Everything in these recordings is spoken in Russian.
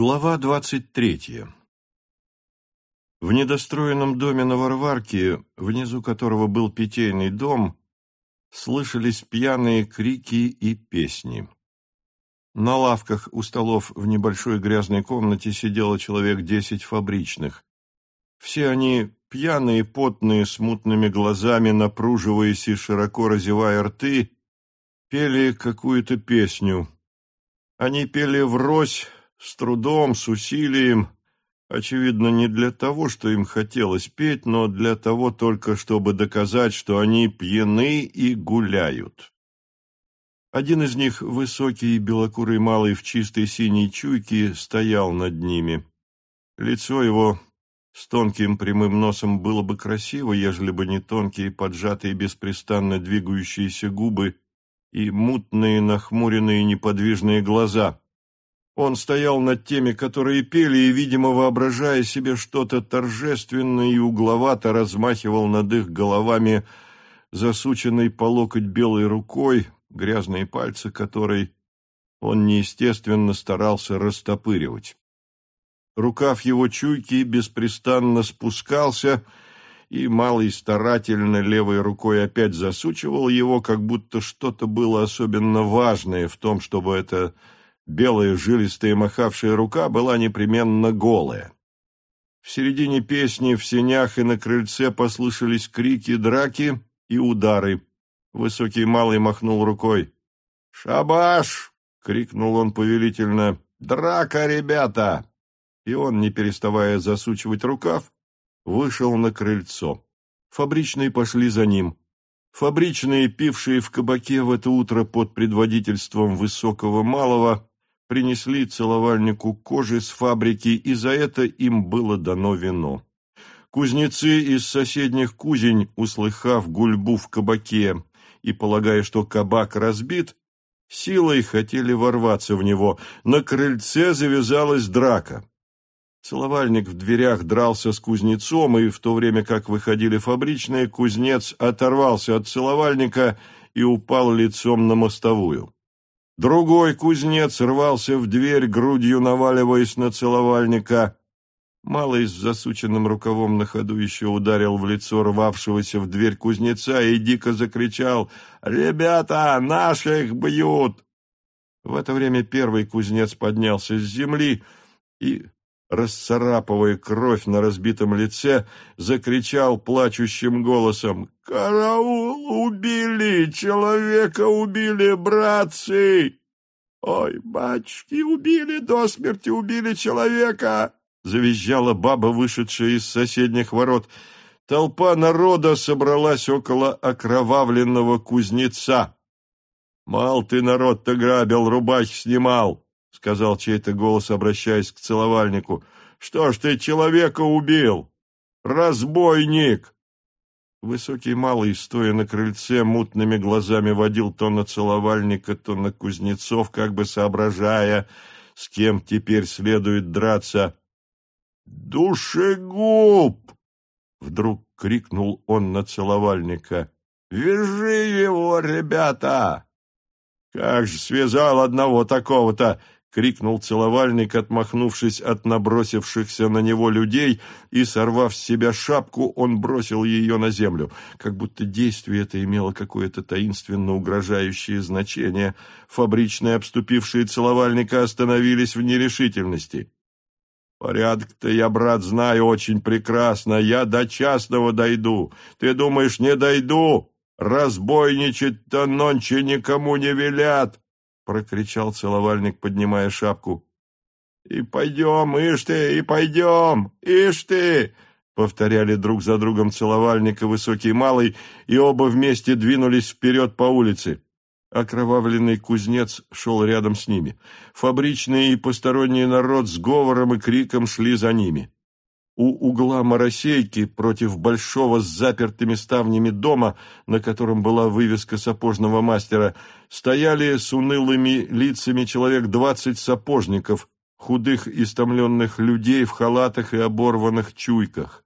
Глава двадцать третья В недостроенном доме на Варварке, внизу которого был питейный дом, слышались пьяные крики и песни. На лавках у столов в небольшой грязной комнате сидело человек десять фабричных. Все они, пьяные, потные, с мутными глазами, напруживаясь и широко разевая рты, пели какую-то песню. Они пели врозь, с трудом, с усилием, очевидно, не для того, что им хотелось петь, но для того только, чтобы доказать, что они пьяны и гуляют. Один из них, высокий белокурый малый в чистой синей чуйке, стоял над ними. Лицо его с тонким прямым носом было бы красиво, ежели бы не тонкие, поджатые, беспрестанно двигающиеся губы и мутные, нахмуренные, неподвижные глаза. Он стоял над теми, которые пели, и, видимо, воображая себе что-то торжественное и угловато, размахивал над их головами засученной по локоть белой рукой, грязные пальцы которой он неестественно старался растопыривать. Рукав его чуйки беспрестанно спускался, и малый старательно левой рукой опять засучивал его, как будто что-то было особенно важное в том, чтобы это Белая жилистая махавшая рука была непременно голая. В середине песни в сенях и на крыльце послышались крики, драки и удары. Высокий малый махнул рукой. «Шабаш!» — крикнул он повелительно. «Драка, ребята!» И он, не переставая засучивать рукав, вышел на крыльцо. Фабричные пошли за ним. Фабричные, пившие в кабаке в это утро под предводительством высокого малого, принесли целовальнику кожи с фабрики, и за это им было дано вино. Кузнецы из соседних кузень, услыхав гульбу в кабаке и полагая, что кабак разбит, силой хотели ворваться в него. На крыльце завязалась драка. Целовальник в дверях дрался с кузнецом, и в то время как выходили фабричные, кузнец оторвался от целовальника и упал лицом на мостовую. Другой кузнец рвался в дверь, грудью наваливаясь на целовальника. Малый с засученным рукавом на ходу еще ударил в лицо рвавшегося в дверь кузнеца и дико закричал «Ребята, наших бьют!» В это время первый кузнец поднялся с земли и, расцарапывая кровь на разбитом лице, закричал плачущим голосом «Караул! Убили! Человека убили, братцы! Ой, батюшки, убили до смерти, убили человека!» Завизжала баба, вышедшая из соседних ворот. Толпа народа собралась около окровавленного кузнеца. «Мал ты народ-то грабил, рубахи снимал!» — сказал чей-то голос, обращаясь к целовальнику. «Что ж ты человека убил? Разбойник!» Высокий малый, стоя на крыльце, мутными глазами водил то на целовальника, то на кузнецов, как бы соображая, с кем теперь следует драться. «Душегуб!» — вдруг крикнул он на целовальника. «Вяжи его, ребята!» «Как же связал одного такого-то!» — крикнул целовальник, отмахнувшись от набросившихся на него людей, и, сорвав с себя шапку, он бросил ее на землю. Как будто действие это имело какое-то таинственно угрожающее значение, фабричные, обступившие целовальника, остановились в нерешительности. «Порядок-то я, брат, знаю очень прекрасно. Я до частного дойду. Ты думаешь, не дойду? Разбойничать-то нонче никому не велят!» Прокричал целовальник, поднимая шапку. «И пойдем, ишь ты, и пойдем, ишь ты!» Повторяли друг за другом целовальник и высокий малый, и оба вместе двинулись вперед по улице. Окровавленный кузнец шел рядом с ними. Фабричный и посторонний народ с говором и криком шли за ними. У угла моросейки против большого с запертыми ставнями дома, на котором была вывеска сапожного мастера, стояли с унылыми лицами человек двадцать сапожников, худых истомленных людей в халатах и оборванных чуйках.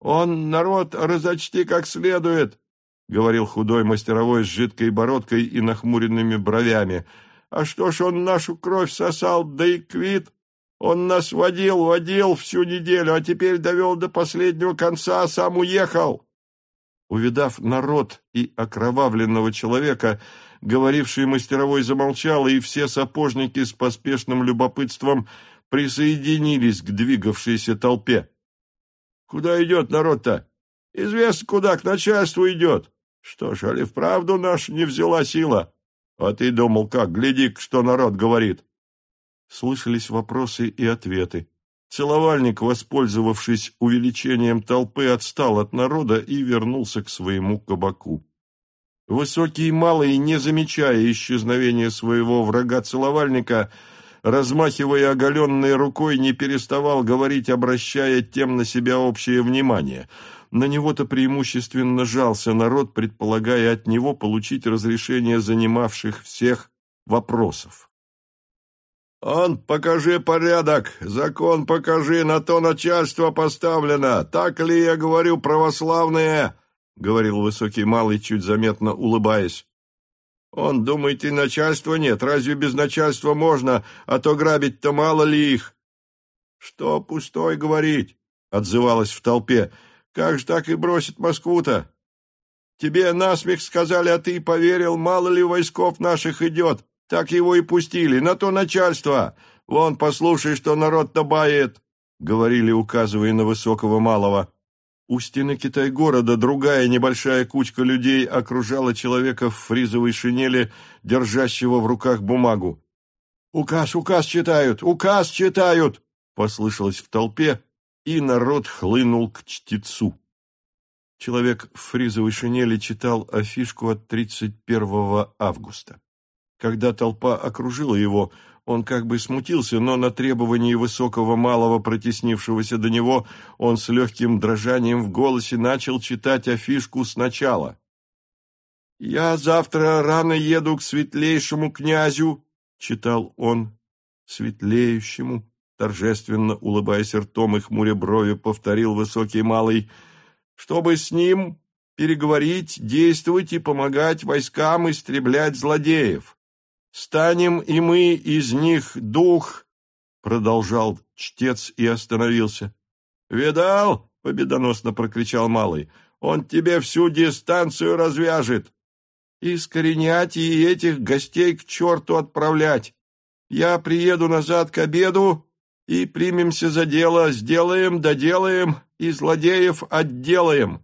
«Он, народ, разочти как следует!» — говорил худой мастеровой с жидкой бородкой и нахмуренными бровями. «А что ж он нашу кровь сосал, да и квит? Он нас водил, водил всю неделю, а теперь довел до последнего конца, а сам уехал. Увидав народ и окровавленного человека, говоривший мастеровой замолчал, и все сапожники с поспешным любопытством присоединились к двигавшейся толпе. — Куда идет народ-то? — Известно, куда, к начальству идет. Что ж, али вправду наша не взяла сила? А ты думал, как, гляди что народ говорит. Слышались вопросы и ответы. Целовальник, воспользовавшись увеличением толпы, отстал от народа и вернулся к своему кабаку. Высокий и малый, не замечая исчезновения своего врага-целовальника, размахивая оголенной рукой, не переставал говорить, обращая тем на себя общее внимание. На него-то преимущественно жался народ, предполагая от него получить разрешение занимавших всех вопросов. «Он покажи порядок, закон покажи, на то начальство поставлено. Так ли я говорю, православные?» — говорил высокий малый, чуть заметно улыбаясь. «Он, думает, и начальства нет. Разве без начальства можно, а то грабить-то мало ли их?» «Что пустой говорить?» — отзывалась в толпе. «Как же так и бросит Москву-то? Тебе насмех сказали, а ты поверил, мало ли войсков наших идет. Так его и пустили, на то начальство. Вон, послушай, что народ-то бает», — говорили, указывая на высокого малого. У стены Китай-города другая небольшая кучка людей окружала человека в фризовой шинели, держащего в руках бумагу. «Указ, указ читают! Указ читают!» — послышалось в толпе, и народ хлынул к чтецу. Человек в фризовой шинели читал афишку от 31 августа. Когда толпа окружила его, он как бы смутился, но на требование высокого малого, протеснившегося до него, он с легким дрожанием в голосе начал читать афишку сначала. «Я завтра рано еду к светлейшему князю», — читал он, — «светлеющему», торжественно улыбаясь ртом и хмуря брови, повторил высокий малый, «чтобы с ним переговорить, действовать и помогать войскам истреблять злодеев». Станем и мы из них дух, продолжал чтец и остановился. Видал? победоносно прокричал малый. Он тебе всю дистанцию развяжет. Искоренять и этих гостей к черту отправлять. Я приеду назад к обеду и примемся за дело, сделаем, доделаем и злодеев отделаем.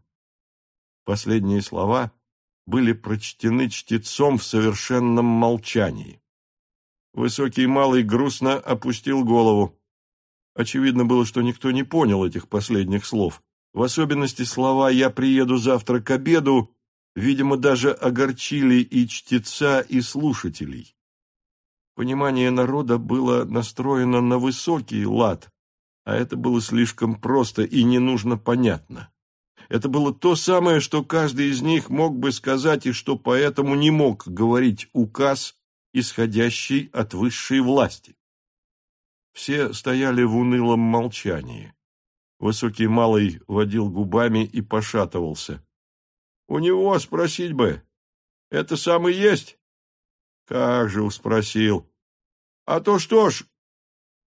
Последние слова были прочтены чтецом в совершенном молчании. Высокий малый грустно опустил голову. Очевидно было, что никто не понял этих последних слов. В особенности слова «я приеду завтра к обеду» видимо, даже огорчили и чтеца, и слушателей. Понимание народа было настроено на высокий лад, а это было слишком просто и не нужно понятно. Это было то самое, что каждый из них мог бы сказать и что поэтому не мог говорить указ, исходящий от высшей власти. Все стояли в унылом молчании. Высокий малый водил губами и пошатывался. — У него спросить бы. Это самый есть? — Как же успросил. — А то что ж,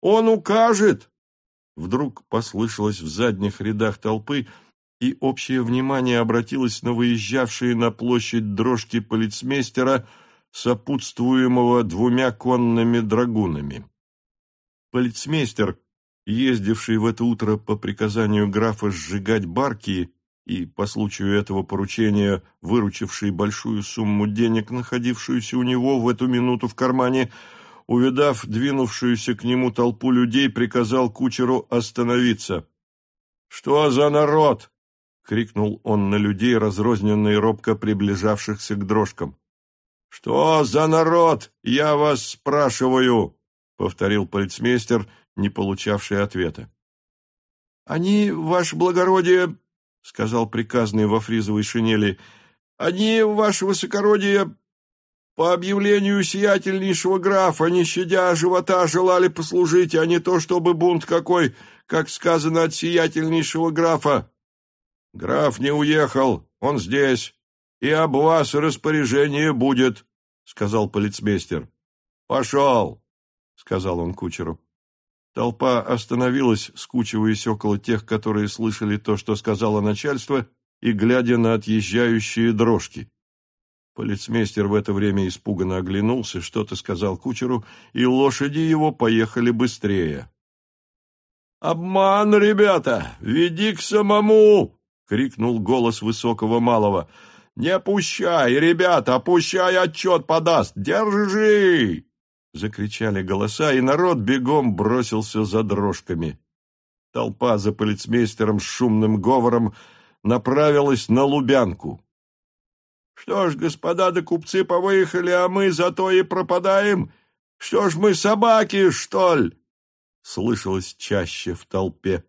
он укажет. Вдруг послышалось в задних рядах толпы — и общее внимание обратилось на выезжавшие на площадь дрожки полицмейстера, сопутствуемого двумя конными драгунами. Полицмейстер, ездивший в это утро по приказанию графа сжигать барки и по случаю этого поручения выручивший большую сумму денег, находившуюся у него в эту минуту в кармане, увидав двинувшуюся к нему толпу людей, приказал кучеру остановиться. «Что за народ?» — крикнул он на людей, разрозненные робко приближавшихся к дрожкам. «Что за народ? Я вас спрашиваю!» — повторил полицмейстер, не получавший ответа. «Они, ваше благородие, — сказал приказный во фризовой шинели, — они, ваше высокородие, по объявлению сиятельнейшего графа, не щадя живота, желали послужить, а не то чтобы бунт какой, как сказано от сиятельнейшего графа. «Граф не уехал, он здесь, и об вас распоряжение будет», — сказал полицмейстер. «Пошел», — сказал он кучеру. Толпа остановилась, скучиваясь около тех, которые слышали то, что сказала начальство, и глядя на отъезжающие дрожки. Полицмейстер в это время испуганно оглянулся, что-то сказал кучеру, и лошади его поехали быстрее. «Обман, ребята! Веди к самому!» — крикнул голос высокого малого. «Не пущай, ребята, пущай отчет подаст! Держи!» Закричали голоса, и народ бегом бросился за дрожками. Толпа за полицмейстером с шумным говором направилась на Лубянку. «Что ж, господа да купцы повыехали, а мы зато и пропадаем? Что ж мы собаки, что ли?» Слышалось чаще в толпе.